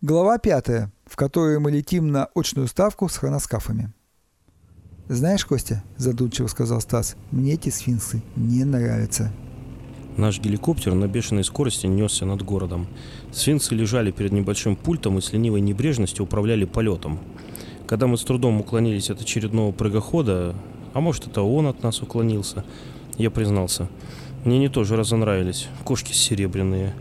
Глава пятая, в которой мы летим на очную ставку с хроноскафами. «Знаешь, Костя, — задумчиво сказал Стас, — мне эти сфинксы не нравятся». Наш геликоптер на бешеной скорости несся над городом. Сфинксы лежали перед небольшим пультом и с ленивой небрежностью управляли полетом. Когда мы с трудом уклонились от очередного прыгохода, а может это он от нас уклонился, я признался. Мне не тоже разонравились, кошки серебряные.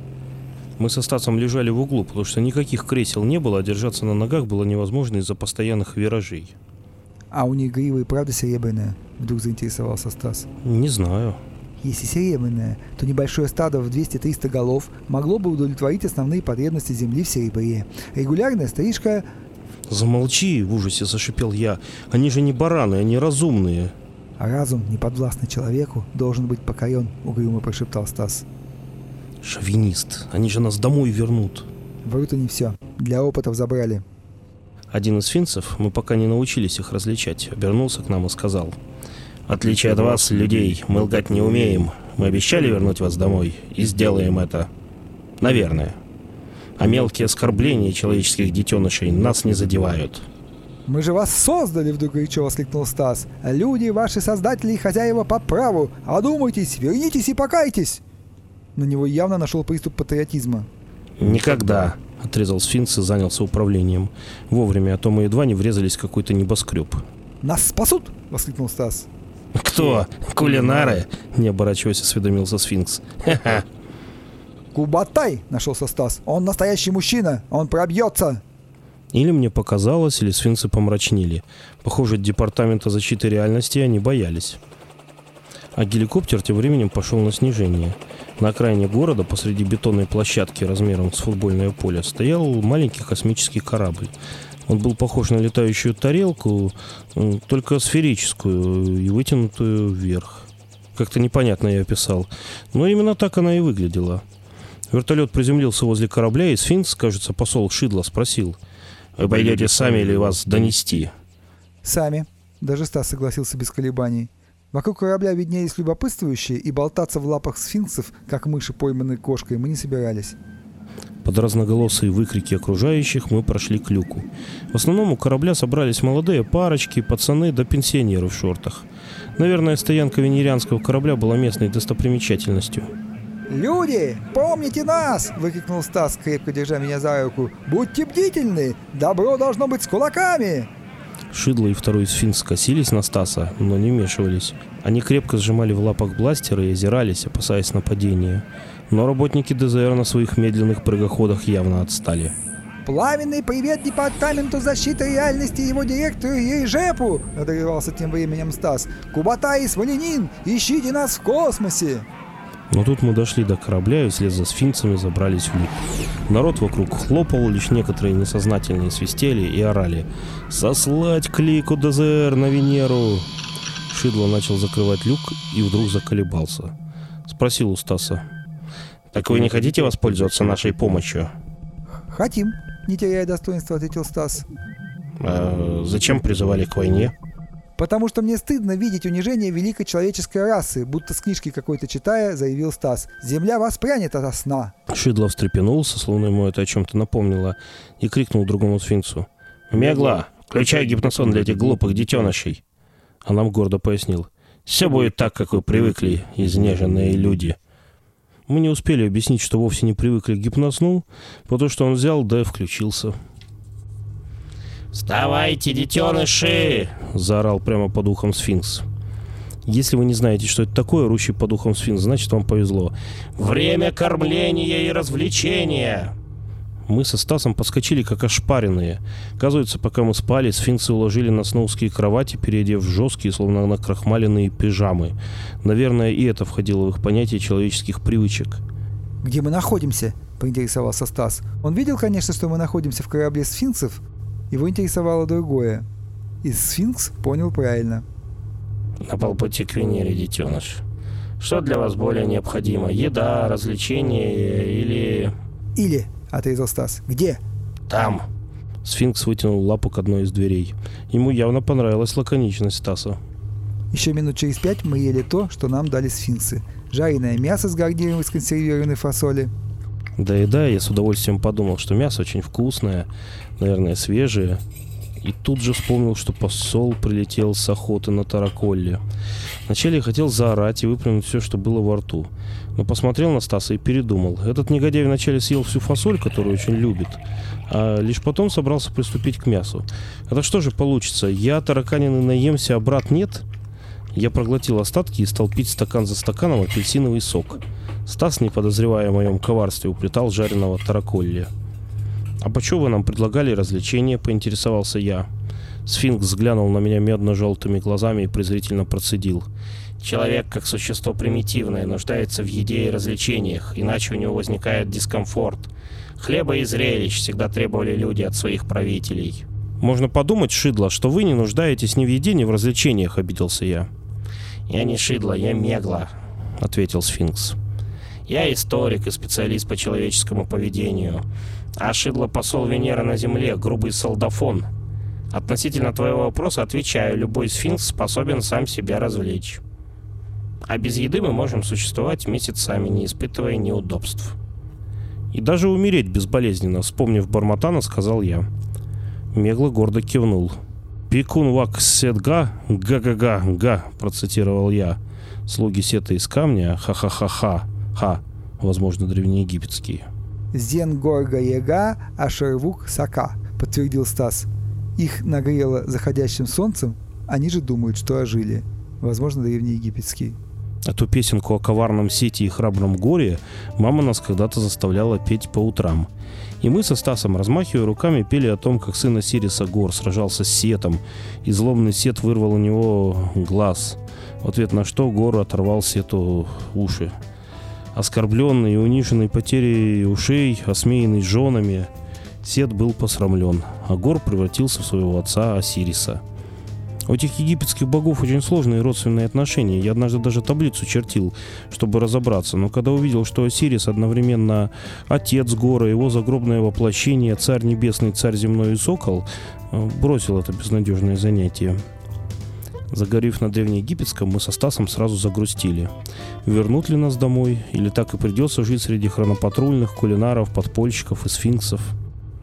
Мы со Стасом лежали в углу, потому что никаких кресел не было, а держаться на ногах было невозможно из-за постоянных виражей. «А у них грива и правда серебряная?» — вдруг заинтересовался Стас. Не знаю. Если серебряная, то небольшое стадо в 200-300 голов могло бы удовлетворить основные потребности Земли в серебре. Регулярная стрижка... Замолчи, в ужасе зашипел я. Они же не бараны, они разумные. А разум, не подвластный человеку, должен быть покорен, угрюмо прошептал Стас. Шовинист, они же нас домой вернут. Врут они все. Для опытов забрали. Один из финцев, мы пока не научились их различать, обернулся к нам и сказал. «В отличие от вас, людей, мы лгать не умеем. Мы обещали вернуть вас домой и сделаем это. Наверное. А мелкие оскорбления человеческих детенышей нас не задевают». «Мы же вас создали!» — вдруг горячо воскликнул Стас. «Люди, ваши создатели и хозяева по праву! Одумайтесь, вернитесь и покайтесь!» На него явно нашел приступ патриотизма. «Никогда!» — отрезал сфинкс и занялся управлением. Вовремя, а то мы едва не врезались в какой-то небоскреб. «Нас спасут!» — воскликнул Стас. «Кто? Кулинары?» — не оборачиваясь, осведомился сфинкс. «Ха-ха!» «Кубатай!» — нашелся Стас. «Он настоящий мужчина! Он пробьется!» Или мне показалось, или сфинксы помрачнели. Похоже, департамента защиты реальности они боялись. А геликоптер тем временем пошел на снижение. На окраине города, посреди бетонной площадки размером с футбольное поле, стоял маленький космический корабль. Он был похож на летающую тарелку, только сферическую и вытянутую вверх. Как-то непонятно я описал. Но именно так она и выглядела. Вертолет приземлился возле корабля, и сфинкс, кажется, посол Шидла спросил. «Вы пойдете сами или вас донести?» «Сами». Даже Стас согласился без колебаний. Вокруг корабля виднелись любопытствующие, и болтаться в лапах сфинксов, как мыши, пойманные кошкой, мы не собирались. Под разноголосые выкрики окружающих мы прошли к люку. В основном у корабля собрались молодые парочки, пацаны да пенсионеры в шортах. Наверное, стоянка венерианского корабля была местной достопримечательностью. «Люди, помните нас!» — выкрикнул Стас, крепко держа меня за руку. «Будьте бдительны! Добро должно быть с кулаками!» Шидло и второй сфинкс скосились на Стаса, но не вмешивались. Они крепко сжимали в лапах бластеры и озирались, опасаясь нападения. Но работники ДЗР на своих медленных прыгоходах явно отстали. «Пламенный привет Департаменту защиты реальности его директору Ейжепу!» — отогревался тем временем Стас. «Кубатай и Свалинин, ищите нас в космосе!» Но тут мы дошли до корабля и вслед за сфинксами забрались в люк. Народ вокруг хлопал, лишь некоторые несознательные свистели и орали. «Сослать клику ДЗР на Венеру!» Шидло начал закрывать люк и вдруг заколебался. Спросил у Стаса. «Так вы не хотите воспользоваться нашей помощью?» «Хотим», — не теряя достоинства, ответил Стас. «А зачем призывали к войне?» «Потому что мне стыдно видеть унижение великой человеческой расы», будто с книжки какой-то читая, заявил Стас. «Земля воспрянет ото сна». Шидло встрепенулся, словно ему это о чем-то напомнило, и крикнул другому сфинксу. «Мегла, включай гипносон для этих глупых детенышей!» А нам гордо пояснил. «Все будет так, как вы привыкли, изнеженные люди!» Мы не успели объяснить, что вовсе не привыкли к гипносну, потому что он взял, да и включился. «Вставайте, детеныши!» — заорал прямо под ухом сфинкс. Если вы не знаете, что это такое, рущий под ухом сфинкс, значит вам повезло. «Время кормления и развлечения!» Мы со Стасом подскочили, как ошпаренные. Оказывается, пока мы спали, сфинксы уложили нас на узкие кровати, переодев в жесткие, словно накрахмаленные пижамы. Наверное, и это входило в их понятие человеческих привычек. «Где мы находимся?» — поинтересовался Стас. Он видел, конечно, что мы находимся в корабле сфинксов. Его интересовало другое. И сфинкс понял правильно. На полпути к Венере, детеныш. Что для вас более необходимо? Еда, развлечения или... «Или», — отрезал Стас. «Где?» Там. Сфинкс вытянул лапу к одной из дверей. Ему явно понравилась лаконичность Стаса. Еще минут через пять мы ели то, что нам дали сфинксы. Жареное мясо с гарниром из консервированной фасоли, Доедая, я с удовольствием подумал, что мясо очень вкусное, наверное, свежее. И тут же вспомнил, что посол прилетел с охоты на Тараколле. Вначале я хотел заорать и выплюнуть все, что было во рту. Но посмотрел на Стаса и передумал. Этот негодяй вначале съел всю фасоль, которую очень любит, а лишь потом собрался приступить к мясу. Это что же получится? Я тараканины наемся, а брат нет? Я проглотил остатки и стал пить стакан за стаканом апельсиновый сок. Стас, не подозревая о моем коварстве, уплетал жареного тараколли. «А почему вы нам предлагали развлечения?» – поинтересовался я. Сфинкс взглянул на меня медно-желтыми глазами и презрительно процедил. Человек, как существо примитивное, нуждается в еде и развлечениях, иначе у него возникает дискомфорт. Хлеба и зрелищ всегда требовали люди от своих правителей. «Можно подумать, Шидло, что вы не нуждаетесь ни в еде, ни в развлечениях», — обиделся я. «Я не Шидло, я Мегла», — ответил Сфинкс. «Я историк и специалист по человеческому поведению. А Шидло посол Венеры на Земле, грубый солдафон. Относительно твоего вопроса отвечаю, любой сфинкс способен сам себя развлечь. А без еды мы можем существовать месяцами, не испытывая неудобств». «И даже умереть безболезненно», — вспомнив Барматана, сказал я. Мегла гордо кивнул. «Пикун вак сетга, га-га-га-га», — процитировал я. «Слуги сета из камня, ха-ха-ха-ха, ха», возможно, древнеегипетские. «Зен горга ега, ашервук сака», — подтвердил Стас. Их нагрело заходящим солнцем, они же думают, что ожили. Возможно, древнеегипетские. Эту песенку о коварном сети и храбром горе мама нас когда-то заставляла петь по утрам. И мы со Стасом, размахивая руками, пели о том, как сын Осириса Гор сражался с Сетом, и злобный Сет вырвал у него глаз, в ответ на что Гор оторвал Сету уши. Оскорбленный и униженный потерей ушей, осмеянный женами, Сет был посрамлен, а Гор превратился в своего отца Осириса – у этих египетских богов очень сложные родственные отношения. Я однажды даже таблицу чертил, чтобы разобраться. Но когда увидел, что Осирис одновременно отец гора, его загробное воплощение, царь небесный, царь земной и сокол, э, бросил это безнадежное занятие. Загорев на древнеегипетском, мы со Стасом сразу загрустили. Вернут ли нас домой, или так и придется жить среди хронопатрульных, кулинаров, подпольщиков и сфинксов?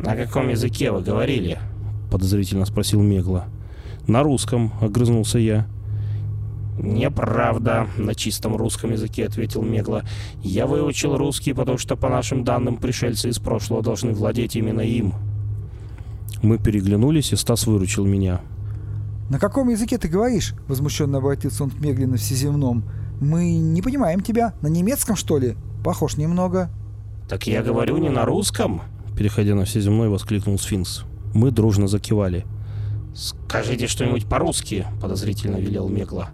«На каком языке вы говорили?» — подозрительно спросил Мегла. «На русском», — огрызнулся я. «Неправда», — на чистом русском языке ответил Мегла. «Я выучил русский, потому что, по нашим данным, пришельцы из прошлого должны владеть именно им». Мы переглянулись, и Стас выручил меня. «На каком языке ты говоришь?» — возмущенно обратился он к Мегле на всеземном. «Мы не понимаем тебя. На немецком, что ли? Похож немного». «Так я говорю не на русском?» Переходя на всеземной, воскликнул Сфинкс. Мы дружно закивали. «Скажите что-нибудь по-русски», — подозрительно велел Мекла.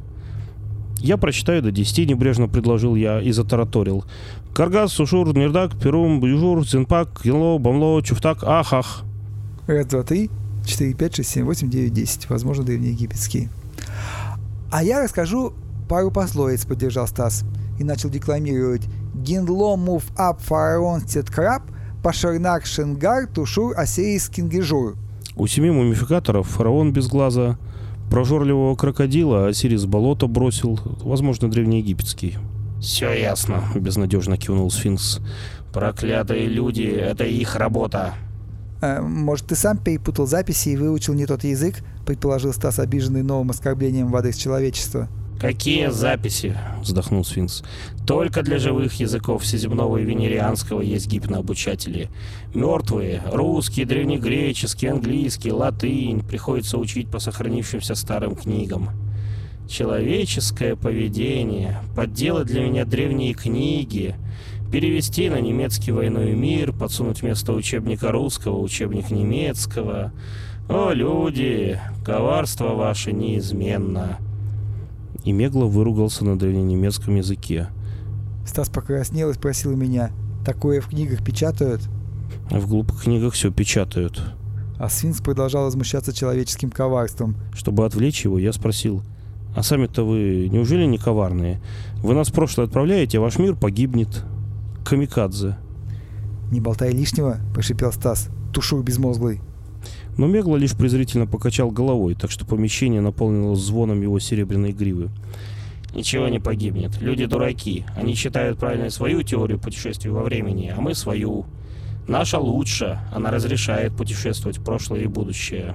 «Я прочитаю до десяти», — небрежно предложил я и затараторил. «Каргас, сушур, нирдак, перум, бюжур, зинпак, янло, бамло, чуфтак, ахах». Раз, два, три, четыре, пять, шесть, семь, восемь, девять, десять. Возможно, древнеегипетские. А я расскажу пару пословиц, поддержал Стас. И начал декламировать. «Генло мув ап фараон сет краб, пашернак шенгар тушур асеис кингежур». У семи мумификаторов фараон без глаза, прожорливого крокодила Осирис болото бросил, возможно, древнеегипетский. «Все ясно», — безнадежно кивнул сфинкс. «Проклятые люди — это их работа». Э, «Может, ты сам перепутал записи и выучил не тот язык?» — предположил Стас, обиженный новым оскорблением в адрес человечества. «Какие записи?» — вздохнул Сфинкс. «Только для живых языков всеземного и венерианского есть гипнообучатели. Мертвые, русский, древнегреческий, английский, латынь приходится учить по сохранившимся старым книгам. Человеческое поведение, подделать для меня древние книги, перевести на немецкий войну и мир, подсунуть вместо учебника русского учебник немецкого. О, люди, коварство ваше неизменно» и Мегло выругался на древненемецком языке. Стас покраснел и спросил меня, такое в книгах печатают? В глупых книгах все печатают. А Сфинкс продолжал возмущаться человеческим коварством. Чтобы отвлечь его, я спросил, а сами-то вы неужели не коварные? Вы нас в прошлое отправляете, а ваш мир погибнет. Камикадзе. «Не болтай лишнего», — прошипел Стас. «Тушуй безмозглый». Но Мегла лишь презрительно покачал головой, так что помещение наполнилось звоном его серебряной гривы. Ничего не погибнет. Люди дураки. Они считают правильной свою теорию путешествий во времени, а мы свою. Наша лучше. Она разрешает путешествовать в прошлое и будущее.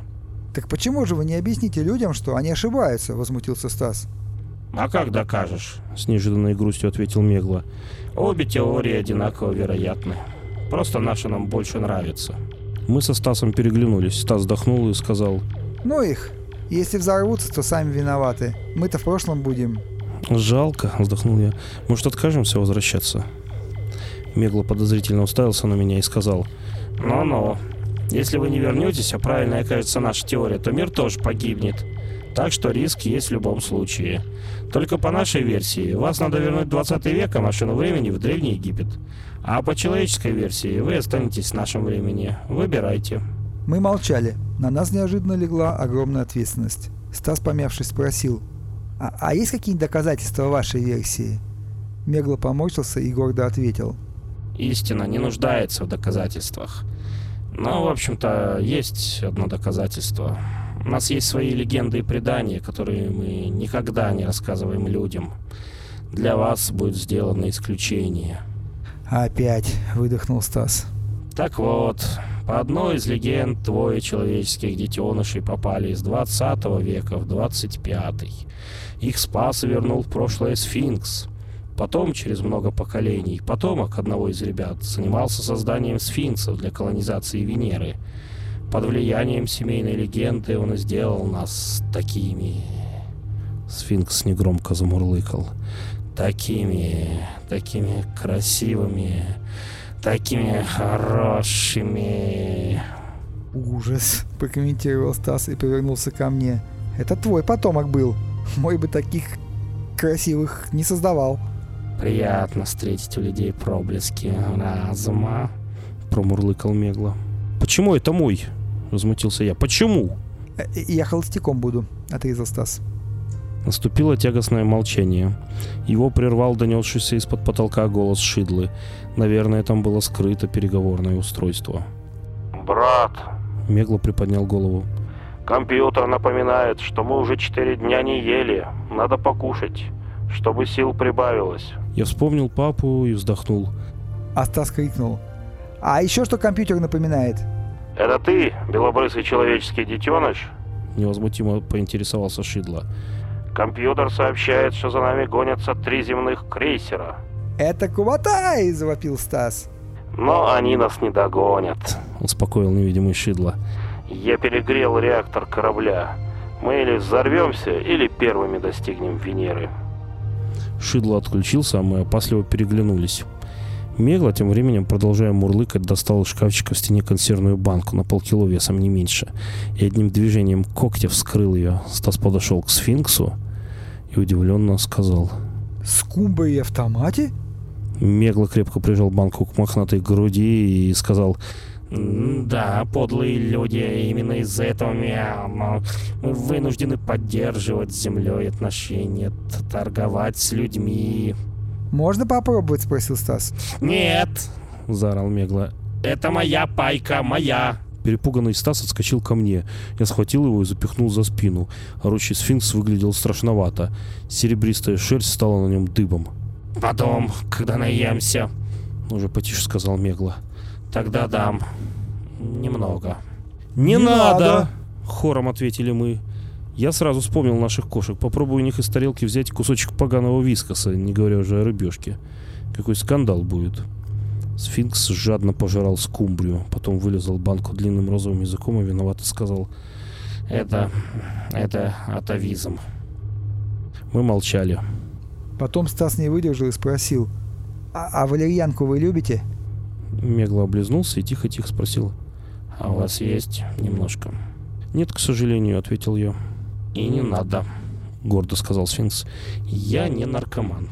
Так почему же вы не объясните людям, что они ошибаются? Возмутился Стас. А как докажешь? С неожиданной грустью ответил Мегла. Обе теории одинаково вероятны. Просто наша нам больше нравится. Мы со Стасом переглянулись. Стас вздохнул и сказал. Ну их. Если взорвутся, то сами виноваты. Мы-то в прошлом будем. Жалко, вздохнул я. Может, откажемся возвращаться? Мегла подозрительно уставился на меня и сказал. Ну-ну. Если вы не вернетесь, а правильно окажется наша теория, то мир тоже погибнет. Так что риск есть в любом случае. Только по нашей версии, вас надо вернуть в 20 век, а машину времени в Древний Египет. А по человеческой версии, вы останетесь в нашем времени. Выбирайте. Мы молчали. На нас неожиданно легла огромная ответственность. Стас, помявшись, спросил. А, а есть какие-нибудь доказательства вашей версии? Мегло поморщился и гордо ответил. Истина не нуждается в доказательствах. Но, в общем-то, есть одно доказательство. У нас есть свои легенды и предания, которые мы никогда не рассказываем людям. Для вас будет сделано исключение. Опять, выдохнул Стас. Так вот, по одной из легенд двое человеческих детенышей попали из 20 века в 25. Их спас и вернул в прошлое сфинкс. Потом, через много поколений, потомок одного из ребят занимался созданием сфинксов для колонизации Венеры. Под влиянием семейной легенды он и сделал нас такими. Сфинкс негромко замурлыкал. Такими, такими красивыми, такими хорошими. Ужас, прокомментировал Стас и повернулся ко мне. Это твой потомок был. Мой бы таких красивых не создавал. Приятно встретить у людей проблески разума. Промурлыкал Мегла. Почему это мой? Возмутился я. Почему? Э, Я холостяком буду, отрезал Стас. Наступило тягостное молчание. Его прервал донесшийся из-под потолка голос Шидлы. Наверное, там было скрыто переговорное устройство. Брат, Мегло приподнял голову. компьютер напоминает, что мы уже четыре дня не ели. Надо покушать, чтобы сил прибавилось. Я вспомнил папу и вздохнул. А Стас крикнул. А еще что компьютер напоминает? Это ты, белобрысый человеческий детеныш? Невозмутимо поинтересовался Шидла. Компьютер сообщает, что за нами гонятся три земных крейсера. Это Кубатай! завопил Стас. Но они нас не догонят. Успокоил невидимый Шидла. Я перегрел реактор корабля. Мы или взорвемся, или первыми достигнем Венеры. Шидло отключился, а мы опасливо переглянулись. Мегла, тем временем, продолжая мурлыкать, достал из шкафчика в стене консервную банку на полкило весом не меньше и одним движением когтя вскрыл ее. Стас подошел к сфинксу и удивленно сказал. Скумбрии автомате? Мегла крепко прижал банку к мохнатой груди и сказал Да, подлые люди, именно из-за этого мя- м- мы вынуждены поддерживать с землей отношения, торговать с людьми. Можно попробовать? спросил Стас. Нет, заорал Мегла. это моя пайка, моя. Перепуганный Стас отскочил ко мне. Я схватил его и запихнул за спину. Орущий сфинкс выглядел страшновато. Серебристая шерсть стала на нем дыбом. Потом, когда наемся, Уже потише сказал Мегла. тогда дам. Немного. «Не, Не надо!», надо!» Хором ответили мы. Я сразу вспомнил наших кошек. Попробую у них из тарелки взять кусочек поганого вискоса, не говоря уже о рыбешке. Какой скандал будет. Сфинкс жадно пожирал скумбрию, потом вылезал банку длинным розовым языком и виновато сказал. Это... это атовизм. Мы молчали. Потом Стас не выдержал и спросил. А, а валерьянку вы любите? Мегло облизнулся и тихо-тихо спросил. А у вас есть немножко? «Нет, к сожалению», — ответил я. И не надо. Гордо сказал сфинкс. Я не наркоман.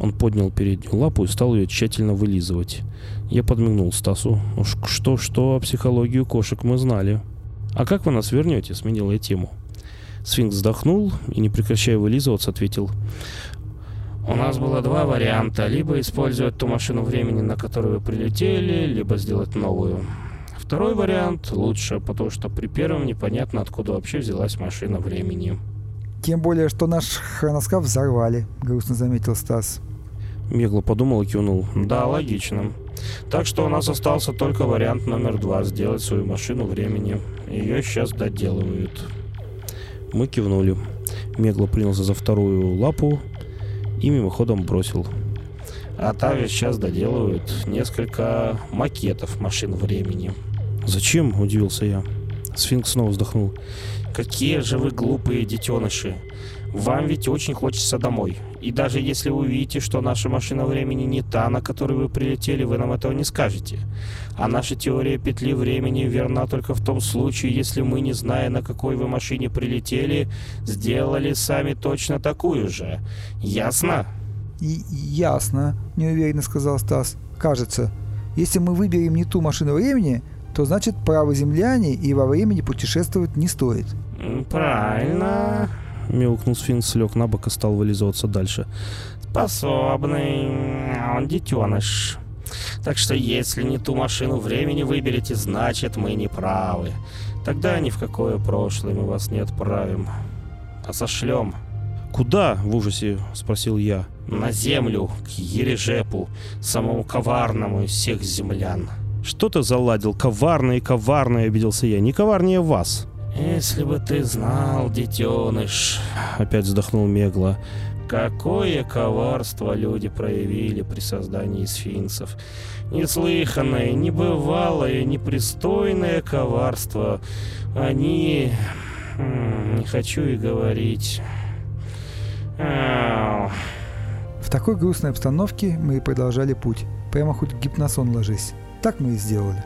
Он поднял переднюю лапу и стал ее тщательно вылизывать. Я подмигнул Стасу. Уж что-что, а психологию кошек мы знали. «А как вы нас вернете?» — сменил я тему. Сфинкс вздохнул и, не прекращая вылизываться, ответил. У нас было два варианта. Либо использовать ту машину времени, на которую вы прилетели, либо сделать новую. Второй вариант лучше, потому что при первом непонятно, откуда вообще взялась машина времени. Тем более, что наш хроноскаф взорвали, грустно заметил Стас. Мегло подумал и кивнул. Да, логично. Так что у нас остался только вариант номер два – сделать свою машину времени. Ее сейчас доделывают. Мы кивнули. Мегло принялся за вторую лапу и мимоходом бросил. А ведь сейчас доделывают несколько макетов машин времени. «Зачем?» – удивился я. Сфинкс снова вздохнул. Какие же вы глупые детеныши. Вам ведь очень хочется домой. И даже если вы увидите, что наша машина времени не та, на которую вы прилетели, вы нам этого не скажете. А наша теория петли времени верна только в том случае, если мы, не зная, на какой вы машине прилетели, сделали сами точно такую же. Ясно? И ясно, неуверенно сказал Стас. Кажется, если мы выберем не ту машину времени, то значит право земляне и во времени путешествовать не стоит. Правильно. Мяукнул сфинкс, лег на бок и стал вылизываться дальше. Способный он детеныш. Так что если не ту машину времени выберете, значит мы не правы. Тогда ни в какое прошлое мы вас не отправим, а сошлем. «Куда?» — в ужасе спросил я. На землю, к Ережепу, самому коварному из всех землян. «Что ты заладил? Коварный, коварный!» — обиделся я. «Не коварнее вас!» «Если бы ты знал, детеныш!» — опять вздохнул Мегла. «Какое коварство люди проявили при создании сфинксов! Неслыханное, небывалое, непристойное коварство! Они... Не хочу и говорить...» В такой грустной обстановке мы и продолжали путь. Прямо хоть гипносон ложись. Так мы и сделали.